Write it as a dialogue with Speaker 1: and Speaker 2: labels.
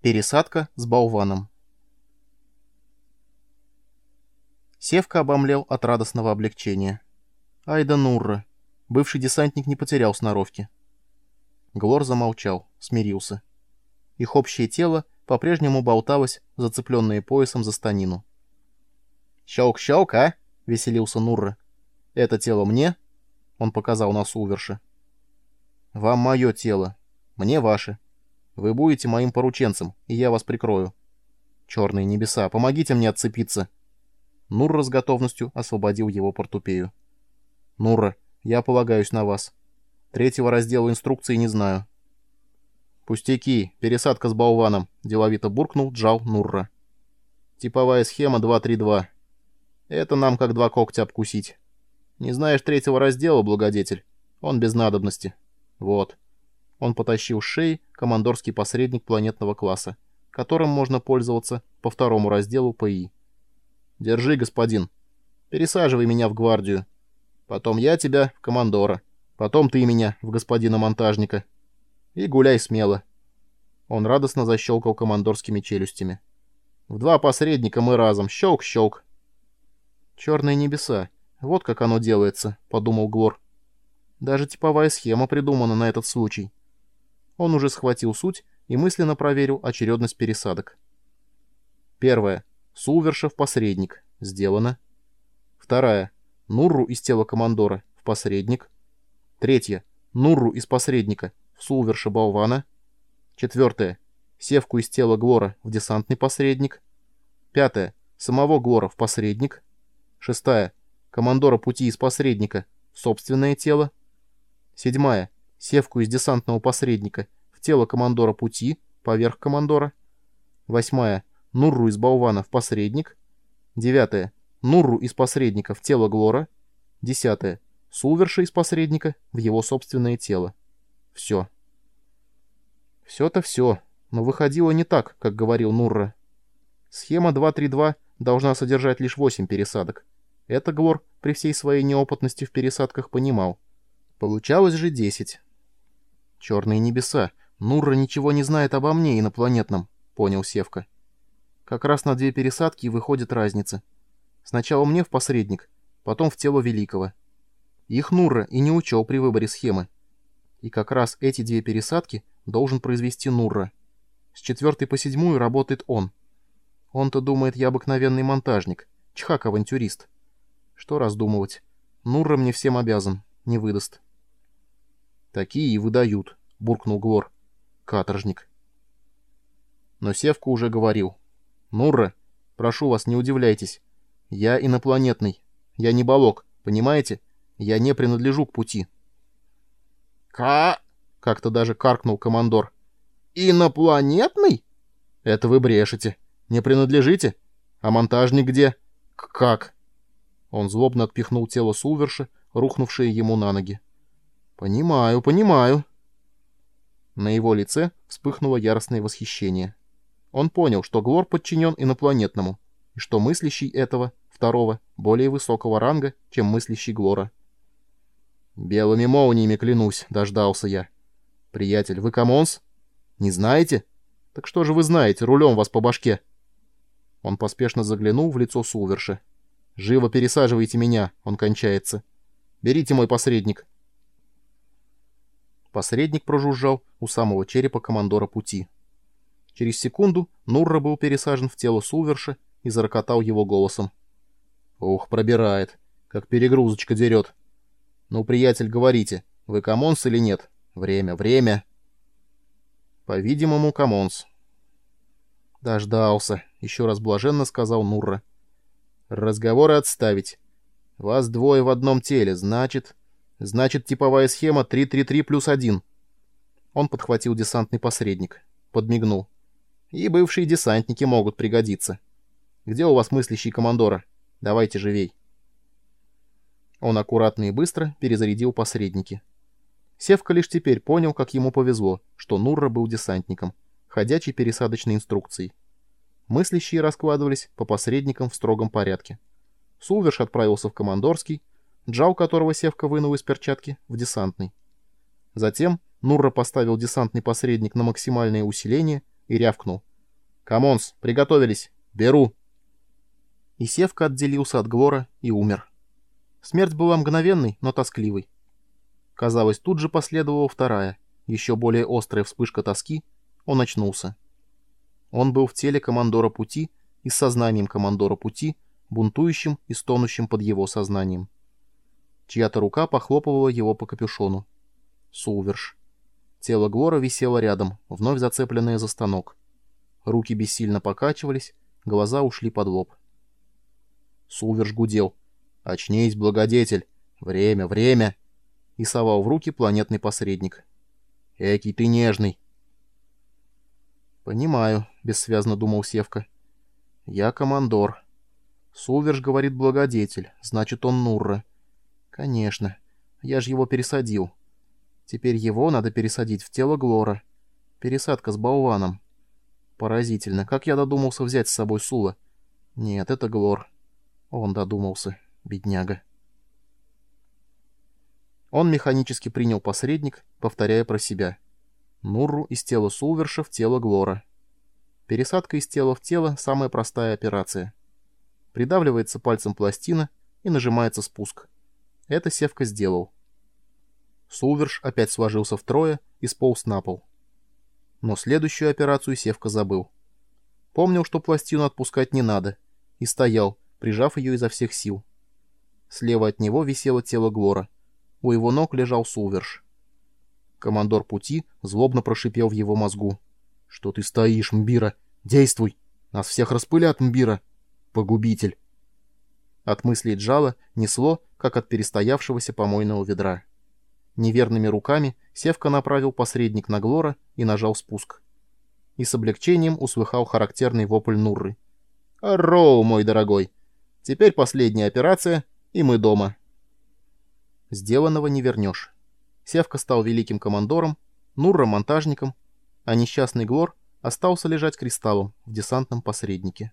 Speaker 1: Пересадка с болваном. Севка обомлел от радостного облегчения. Айда Нурра. Бывший десантник не потерял сноровки. Глор замолчал, смирился. Их общее тело по-прежнему болталось, зацепленное поясом за станину. «Щелк-щелк, а?» — веселился Нурра. «Это тело мне?» — он показал на Суверша. «Вам мое тело, мне ваше», вы будете моим порученцем, и я вас прикрою. Черные небеса, помогите мне отцепиться. Нурра с готовностью освободил его портупею. Нурра, я полагаюсь на вас. Третьего раздела инструкции не знаю. Пустяки, пересадка с болваном, деловито буркнул Джал Нурра. Типовая схема 232. Это нам как два когтя обкусить. Не знаешь третьего раздела, благодетель? Он без надобности. Вот. Он потащил с шеи командорский посредник планетного класса, которым можно пользоваться по второму разделу ПИ. «Держи, господин. Пересаживай меня в гвардию. Потом я тебя в командора. Потом ты меня в господина монтажника. И гуляй смело». Он радостно защелкал командорскими челюстями. «В два посредника мы разом. Щелк-щелк». «Черные небеса. Вот как оно делается», — подумал Глор. «Даже типовая схема придумана на этот случай». Он уже схватил суть и мысленно проверил очередность пересадок. Первая. Сулверша в посредник. Сделано. Вторая. Нурру из тела командора в посредник. Третья. Нурру из посредника в Сулверша болвана. Четвертая. Севку из тела Глора в десантный посредник. Пятая. Самого Глора в посредник. Шестая. Командора пути из посредника в собственное тело. Седьмая севку из десантного посредника в тело командора пути, поверх командора. Восьмая. Нурру из болвана в посредник. Девятая. Нурру из посредника в тело Глора. Десятая. Сулверша из посредника в его собственное тело. Все. Все-то все, но выходило не так, как говорил Нурра. Схема 232 должна содержать лишь 8 пересадок. Это Глор при всей своей неопытности в пересадках понимал. Получалось же 10. «Черные небеса. Нурра ничего не знает обо мне, инопланетном», — понял Севка. «Как раз на две пересадки выходит разница. Сначала мне в посредник, потом в тело Великого. Их Нурра и не учел при выборе схемы. И как раз эти две пересадки должен произвести Нурра. С четвертой по седьмую работает он. Он-то думает, я обыкновенный монтажник, чхак-авантюрист. Что раздумывать? Нурра мне всем обязан, не выдаст». «Такие и выдают», — буркнул Глор. «Каторжник». Но Севка уже говорил. «Нурра, прошу вас, не удивляйтесь. Я инопланетный. Я не балок, понимаете? Я не принадлежу к пути». «Ка...» — как-то даже каркнул командор. «Инопланетный?» «Это вы брешете. Не принадлежите? А монтажник где?» «Как?» Он злобно отпихнул тело Сулверша, рухнувшее ему на ноги. «Понимаю, понимаю». На его лице вспыхнуло яростное восхищение. Он понял, что Глор подчинен инопланетному, и что мыслящий этого, второго, более высокого ранга, чем мыслящий Глора. «Белыми молниями клянусь», — дождался я. «Приятель, вы комонс? Не знаете? Так что же вы знаете, рулем вас по башке?» Он поспешно заглянул в лицо Сулверша. «Живо пересаживайте меня, он кончается. Берите мой посредник». Посредник прожужжал у самого черепа командора пути. Через секунду Нурра был пересажен в тело Сулверша и зарокотал его голосом. «Ух, пробирает. Как перегрузочка дерет. Ну, приятель, говорите, вы комонс или нет? Время, время!» «По-видимому, комонс». «Дождался», — еще раз блаженно сказал Нурра. «Разговоры отставить. Вас двое в одном теле, значит...» Значит, типовая схема 333 плюс 1. Он подхватил десантный посредник. Подмигнул. И бывшие десантники могут пригодиться. Где у вас мыслящий командора? Давайте живей. Он аккуратно и быстро перезарядил посредники. Севка лишь теперь понял, как ему повезло, что Нурра был десантником, ходячей пересадочной инструкцией. Мыслящие раскладывались по посредникам в строгом порядке. Сулверш отправился в командорский, джау которого Севка вынул из перчатки, в десантный. Затем Нурра поставил десантный посредник на максимальное усиление, и рявкнул. «Камонс, приготовились! Беру!» И Севка отделился от Глора и умер. Смерть была мгновенной, но тоскливой. Казалось, тут же последовала вторая, еще более острая вспышка тоски. Он очнулся. Он был в теле командора пути и с сознанием командора пути, бунтующим и стонущим под его сознанием. Чья-то рука похлопывала его по капюшону. Сулверш. Тело Глора висело рядом, вновь зацепленное за станок. Руки бессильно покачивались, глаза ушли под лоб. Сулверш гудел. «Очнись, благодетель! Время, время!» И совал в руки планетный посредник. «Экий ты нежный!» «Понимаю», — бессвязно думал Севка. «Я командор. Сулверш говорит благодетель, значит, он Нурра. Конечно, я же его пересадил. Теперь его надо пересадить в тело Глора. Пересадка с болваном. Поразительно, как я додумался взять с собой Сула. Нет, это Глор. Он додумался, бедняга. Он механически принял посредник, повторяя про себя. Нурру из тела Сулверша в тело Глора. Пересадка из тела в тело — самая простая операция. Придавливается пальцем пластина и нажимается спуск. Это Севка сделал. Сулверш опять сложился втрое и сполз на пол. Но следующую операцию Севка забыл. Помнил, что пластину отпускать не надо, и стоял, прижав ее изо всех сил. Слева от него висело тело Глора. У его ног лежал Сулверш. Командор пути злобно прошипел в его мозгу. «Что ты стоишь, Мбира? Действуй! Нас всех распылят, Мбира! Погубитель!» От мыслей Джала несло, как от перестоявшегося помойного ведра. Неверными руками Севка направил посредник на Глора и нажал спуск. И с облегчением услыхал характерный вопль Нурры. «Роу, мой дорогой! Теперь последняя операция, и мы дома!» Сделанного не вернешь. Севка стал великим командором, Нурра — монтажником, а несчастный Глор остался лежать кристаллом в десантном посреднике.